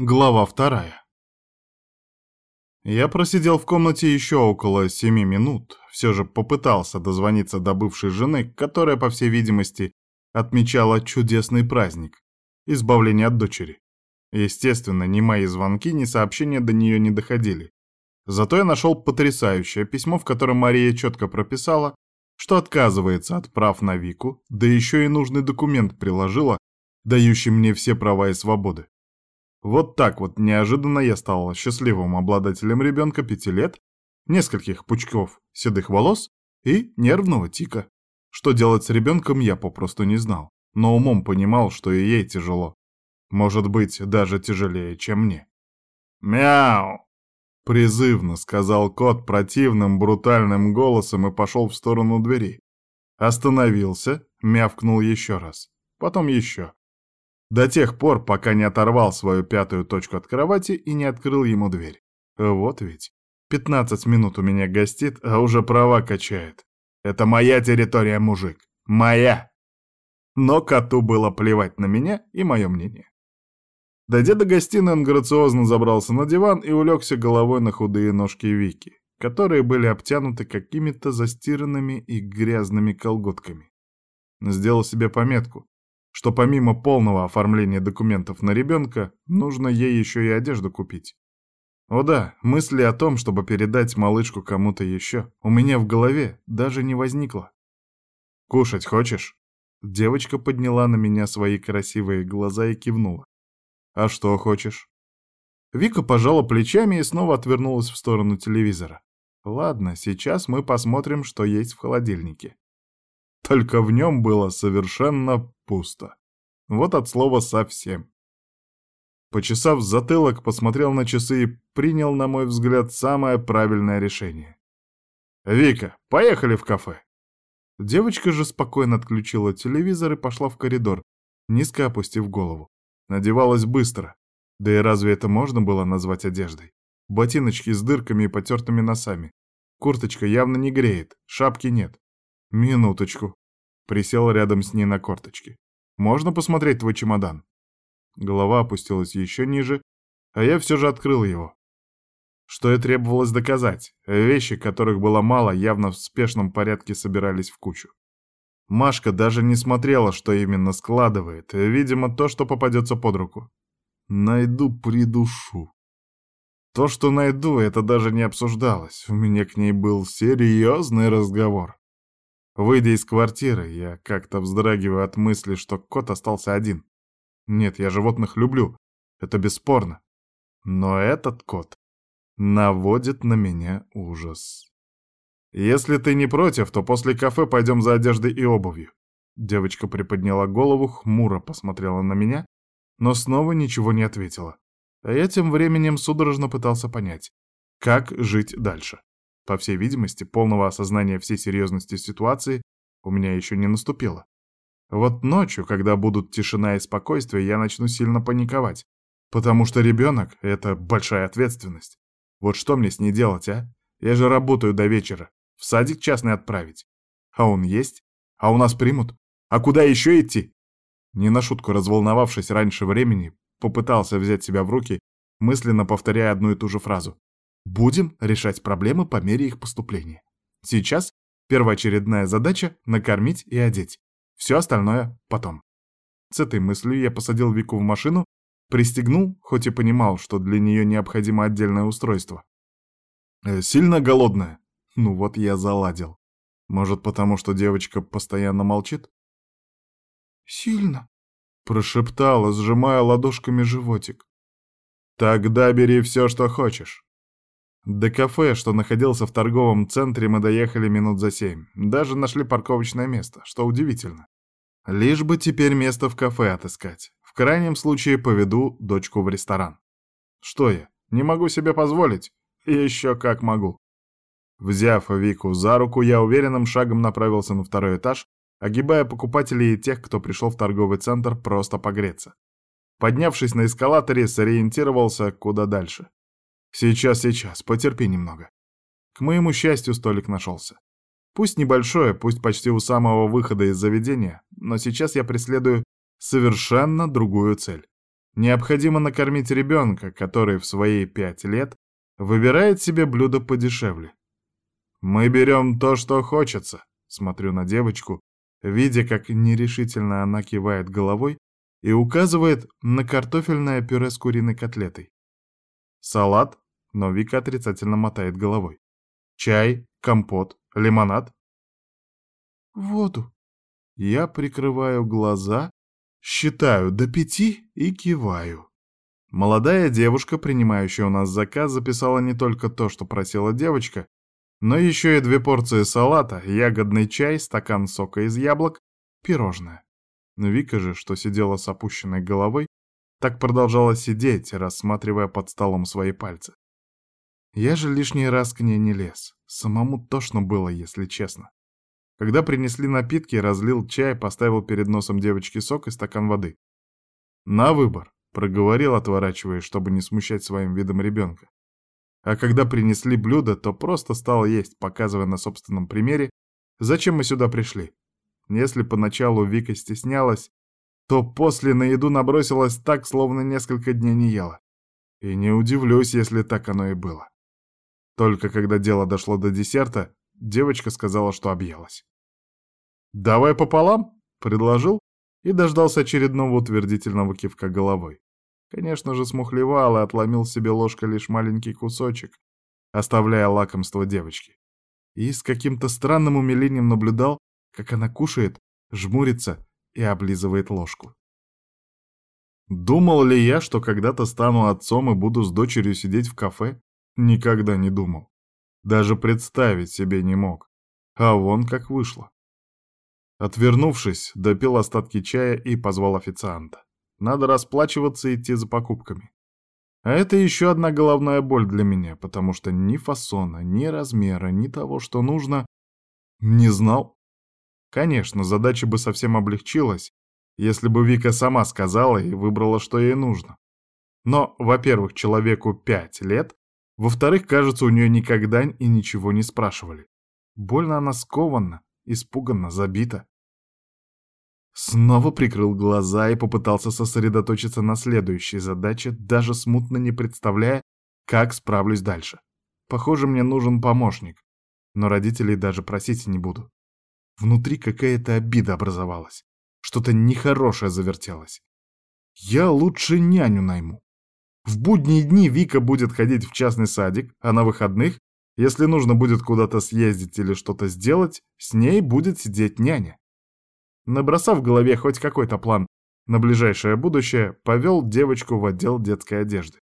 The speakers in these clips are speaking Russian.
Глава вторая. Я просидел в комнате еще около семи минут, все же попытался дозвониться до бывшей жены, которая, по всей видимости, отмечала чудесный праздник — избавление от дочери. Естественно, ни мои звонки, ни сообщения до нее не доходили. Зато я нашел потрясающее письмо, в котором Мария четко прописала, что отказывается от прав на Вику, да еще и нужный документ приложила, дающий мне все права и свободы. Вот так вот неожиданно я стал счастливым обладателем ребенка пяти лет, нескольких пучков седых волос и нервного тика. Что делать с ребенком я попросту не знал, но умом понимал, что и ей тяжело. Может быть, даже тяжелее, чем мне. «Мяу!» — призывно сказал кот противным брутальным голосом и пошел в сторону двери. Остановился, мявкнул еще раз, потом еще. До тех пор, пока не оторвал свою пятую точку от кровати и не открыл ему дверь. Вот ведь. Пятнадцать минут у меня гостит, а уже права качает. Это моя территория, мужик. Моя. Но коту было плевать на меня и мое мнение. Дойдя до гостиной, он грациозно забрался на диван и улегся головой на худые ножки Вики, которые были обтянуты какими-то застиранными и грязными колготками. Сделал себе пометку, что помимо полного оформления документов на ребенка, нужно ей еще и одежду купить. О да, мысли о том, чтобы передать малышку кому-то еще, у меня в голове даже не возникло. «Кушать хочешь?» Девочка подняла на меня свои красивые глаза и кивнула. «А что хочешь?» Вика пожала плечами и снова отвернулась в сторону телевизора. «Ладно, сейчас мы посмотрим, что есть в холодильнике». Только в нем было совершенно пусто. Вот от слова «совсем». Почесав затылок, посмотрел на часы и принял, на мой взгляд, самое правильное решение. «Вика, поехали в кафе!» Девочка же спокойно отключила телевизор и пошла в коридор, низко опустив голову. Надевалась быстро. Да и разве это можно было назвать одеждой? Ботиночки с дырками и потертыми носами. Курточка явно не греет, шапки нет. Минуточку. Присел рядом с ней на корточки. Можно посмотреть твой чемодан?» Голова опустилась еще ниже, а я все же открыл его. Что и требовалось доказать. Вещи, которых было мало, явно в спешном порядке собирались в кучу. Машка даже не смотрела, что именно складывает. Видимо, то, что попадется под руку. Найду, придушу. То, что найду, это даже не обсуждалось. У меня к ней был серьезный разговор. Выйдя из квартиры, я как-то вздрагиваю от мысли, что кот остался один. Нет, я животных люблю, это бесспорно. Но этот кот наводит на меня ужас. Если ты не против, то после кафе пойдем за одеждой и обувью. Девочка приподняла голову, хмуро посмотрела на меня, но снова ничего не ответила. А я тем временем судорожно пытался понять, как жить дальше. По всей видимости, полного осознания всей серьезности ситуации у меня еще не наступило. Вот ночью, когда будут тишина и спокойствие, я начну сильно паниковать. Потому что ребенок — это большая ответственность. Вот что мне с ней делать, а? Я же работаю до вечера. В садик частный отправить. А он есть? А у нас примут? А куда еще идти? Не на шутку разволновавшись раньше времени, попытался взять себя в руки, мысленно повторяя одну и ту же фразу. Будем решать проблемы по мере их поступления. Сейчас первоочередная задача — накормить и одеть. Все остальное потом. С этой мыслью я посадил Вику в машину, пристегнул, хоть и понимал, что для нее необходимо отдельное устройство. Э, сильно голодная? Ну вот я заладил. Может, потому что девочка постоянно молчит? «Сильно», — прошептала, сжимая ладошками животик. «Тогда бери все, что хочешь. До кафе, что находился в торговом центре, мы доехали минут за семь. Даже нашли парковочное место, что удивительно. Лишь бы теперь место в кафе отыскать. В крайнем случае поведу дочку в ресторан. Что я, не могу себе позволить? Еще как могу. Взяв Вику за руку, я уверенным шагом направился на второй этаж, огибая покупателей и тех, кто пришел в торговый центр просто погреться. Поднявшись на эскалаторе, сориентировался куда дальше. Сейчас, сейчас, потерпи немного. К моему счастью, столик нашелся. Пусть небольшое, пусть почти у самого выхода из заведения, но сейчас я преследую совершенно другую цель. Необходимо накормить ребенка, который в свои пять лет выбирает себе блюдо подешевле. «Мы берем то, что хочется», — смотрю на девочку, видя, как нерешительно она кивает головой и указывает на картофельное пюре с куриной котлетой. Салат, но Вика отрицательно мотает головой. Чай, компот, лимонад. Воду. Я прикрываю глаза, считаю до пяти и киваю. Молодая девушка, принимающая у нас заказ, записала не только то, что просила девочка, но еще и две порции салата, ягодный чай, стакан сока из яблок, пирожное. Вика же, что сидела с опущенной головой, так продолжала сидеть, рассматривая под столом свои пальцы. Я же лишний раз к ней не лез. Самому тошно было, если честно. Когда принесли напитки, разлил чай, поставил перед носом девочки сок и стакан воды. «На выбор», — проговорил, отворачиваясь, чтобы не смущать своим видом ребенка. А когда принесли блюдо, то просто стал есть, показывая на собственном примере, зачем мы сюда пришли. Если поначалу Вика стеснялась, то после на еду набросилась так, словно несколько дней не ела. И не удивлюсь, если так оно и было. Только когда дело дошло до десерта, девочка сказала, что объелась. «Давай пополам», — предложил и дождался очередного утвердительного кивка головой. Конечно же, смухлевал и отломил себе ложкой лишь маленький кусочек, оставляя лакомство девочки. И с каким-то странным умилением наблюдал, как она кушает, жмурится и облизывает ложку. Думал ли я, что когда-то стану отцом и буду с дочерью сидеть в кафе? Никогда не думал. Даже представить себе не мог. А вон как вышло. Отвернувшись, допил остатки чая и позвал официанта. Надо расплачиваться и идти за покупками. А это еще одна головная боль для меня, потому что ни фасона, ни размера, ни того, что нужно, не знал. Конечно, задача бы совсем облегчилась, если бы Вика сама сказала и выбрала, что ей нужно. Но, во-первых, человеку пять лет, во-вторых, кажется, у нее никогда и ничего не спрашивали. Больно она скована, испуганно, забита. Снова прикрыл глаза и попытался сосредоточиться на следующей задаче, даже смутно не представляя, как справлюсь дальше. Похоже, мне нужен помощник, но родителей даже просить не буду. Внутри какая-то обида образовалась, что-то нехорошее завертелось. Я лучше няню найму. В будние дни Вика будет ходить в частный садик, а на выходных, если нужно будет куда-то съездить или что-то сделать, с ней будет сидеть няня. Набросав в голове хоть какой-то план на ближайшее будущее, повел девочку в отдел детской одежды.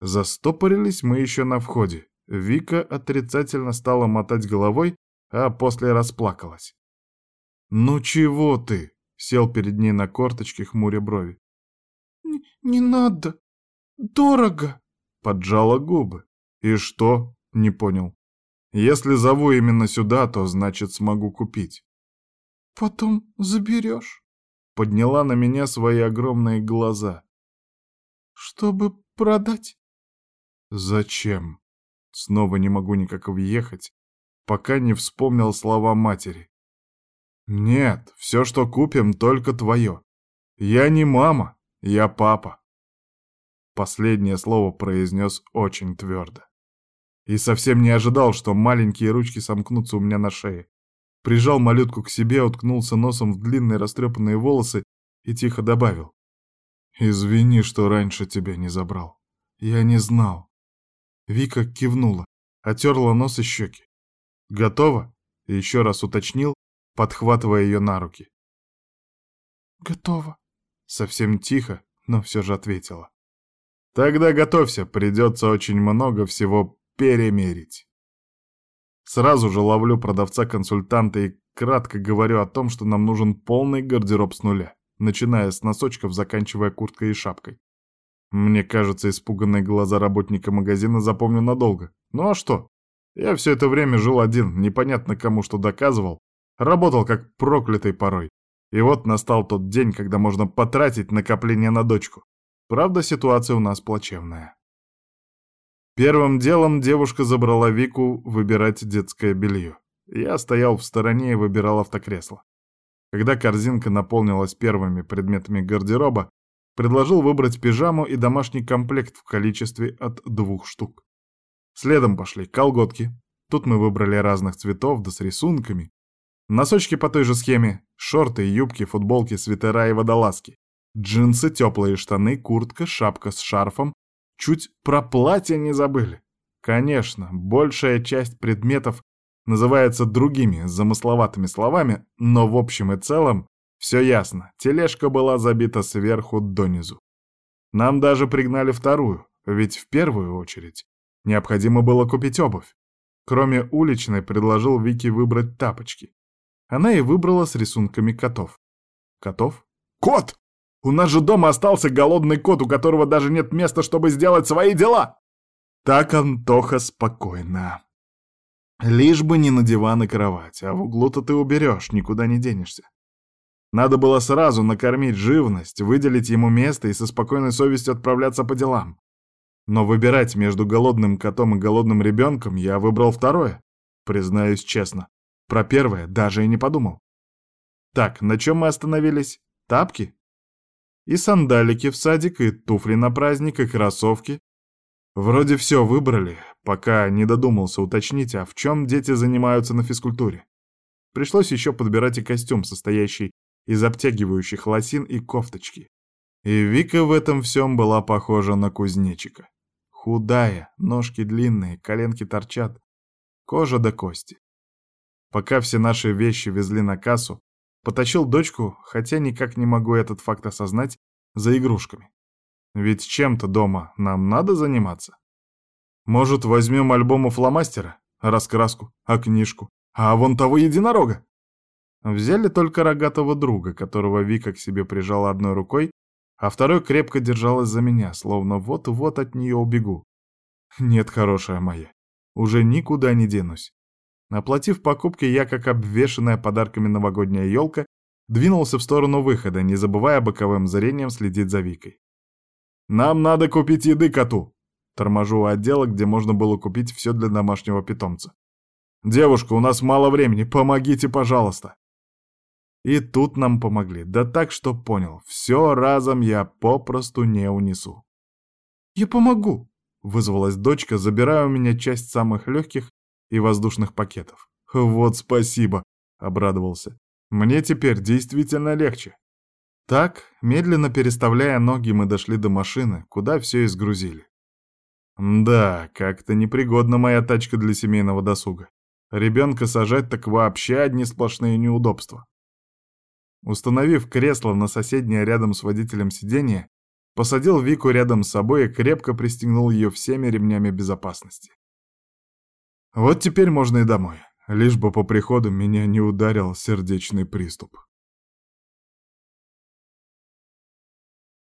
Застопорились мы еще на входе. Вика отрицательно стала мотать головой, а после расплакалась. «Ну чего ты?» — сел перед ней на корточки, хмуря брови. «Не, не надо. Дорого!» — поджала губы. «И что?» — не понял. «Если зову именно сюда, то значит смогу купить». Потом заберешь. Подняла на меня свои огромные глаза. Чтобы продать. Зачем? Снова не могу никак въехать, пока не вспомнил слова матери. Нет, все, что купим, только твое. Я не мама, я папа. Последнее слово произнес очень твердо. И совсем не ожидал, что маленькие ручки сомкнутся у меня на шее прижал малютку к себе, уткнулся носом в длинные растрепанные волосы и тихо добавил. «Извини, что раньше тебя не забрал. Я не знал». Вика кивнула, отерла нос и щеки. «Готова?» — еще раз уточнил, подхватывая ее на руки. «Готова», — совсем тихо, но все же ответила. «Тогда готовься, придется очень много всего перемерить». Сразу же ловлю продавца-консультанта и кратко говорю о том, что нам нужен полный гардероб с нуля, начиная с носочков, заканчивая курткой и шапкой. Мне кажется, испуганные глаза работника магазина запомню надолго. Ну а что? Я все это время жил один, непонятно кому что доказывал, работал как проклятый порой. И вот настал тот день, когда можно потратить накопление на дочку. Правда, ситуация у нас плачевная. Первым делом девушка забрала Вику выбирать детское белье. Я стоял в стороне и выбирал автокресло. Когда корзинка наполнилась первыми предметами гардероба, Предложил выбрать пижаму и домашний комплект в количестве от двух штук. Следом пошли колготки. Тут мы выбрали разных цветов, да с рисунками. Носочки по той же схеме, шорты, юбки, футболки, свитера и водолазки. Джинсы, теплые штаны, куртка, шапка с шарфом. Чуть про платье не забыли. Конечно, большая часть предметов называется другими, замысловатыми словами, но в общем и целом все ясно, тележка была забита сверху донизу. Нам даже пригнали вторую, ведь в первую очередь необходимо было купить обувь. Кроме уличной, предложил Вике выбрать тапочки. Она и выбрала с рисунками котов. Котов? Кот! У нас же дома остался голодный кот, у которого даже нет места, чтобы сделать свои дела! Так, Антоха, спокойно. Лишь бы не на диван и кровать, а в углу-то ты уберешь, никуда не денешься. Надо было сразу накормить живность, выделить ему место и со спокойной совестью отправляться по делам. Но выбирать между голодным котом и голодным ребенком я выбрал второе, признаюсь честно. Про первое даже и не подумал. Так, на чем мы остановились? Тапки? И сандалики в садик, и туфли на праздник, и кроссовки. Вроде все выбрали, пока не додумался уточнить, а в чем дети занимаются на физкультуре. Пришлось еще подбирать и костюм, состоящий из обтягивающих лосин и кофточки. И Вика в этом всем была похожа на кузнечика. Худая, ножки длинные, коленки торчат, кожа до кости. Пока все наши вещи везли на кассу, потащил дочку, хотя никак не могу этот факт осознать, за игрушками. Ведь чем-то дома нам надо заниматься. Может, возьмем альбом у фломастера, раскраску, а книжку, а вон того единорога? Взяли только рогатого друга, которого Вика к себе прижала одной рукой, а второй крепко держалась за меня, словно вот-вот от нее убегу. Нет, хорошая моя, уже никуда не денусь. Оплатив покупки, я, как обвешанная подарками новогодняя елка, двинулся в сторону выхода, не забывая боковым зрением следить за Викой. «Нам надо купить еды коту!» Торможу у отдела, где можно было купить все для домашнего питомца. «Девушка, у нас мало времени, помогите, пожалуйста!» И тут нам помогли, да так, что понял, все разом я попросту не унесу. «Я помогу!» — вызвалась дочка, забирая у меня часть самых легких и воздушных пакетов. «Вот спасибо!» — обрадовался. «Мне теперь действительно легче». Так, медленно переставляя ноги, мы дошли до машины, куда все изгрузили. Да, как-то непригодна моя тачка для семейного досуга. Ребенка сажать так вообще одни сплошные неудобства. Установив кресло на соседнее рядом с водителем сиденье, посадил Вику рядом с собой и крепко пристегнул ее всеми ремнями безопасности. Вот теперь можно и домой, лишь бы по приходу меня не ударил сердечный приступ.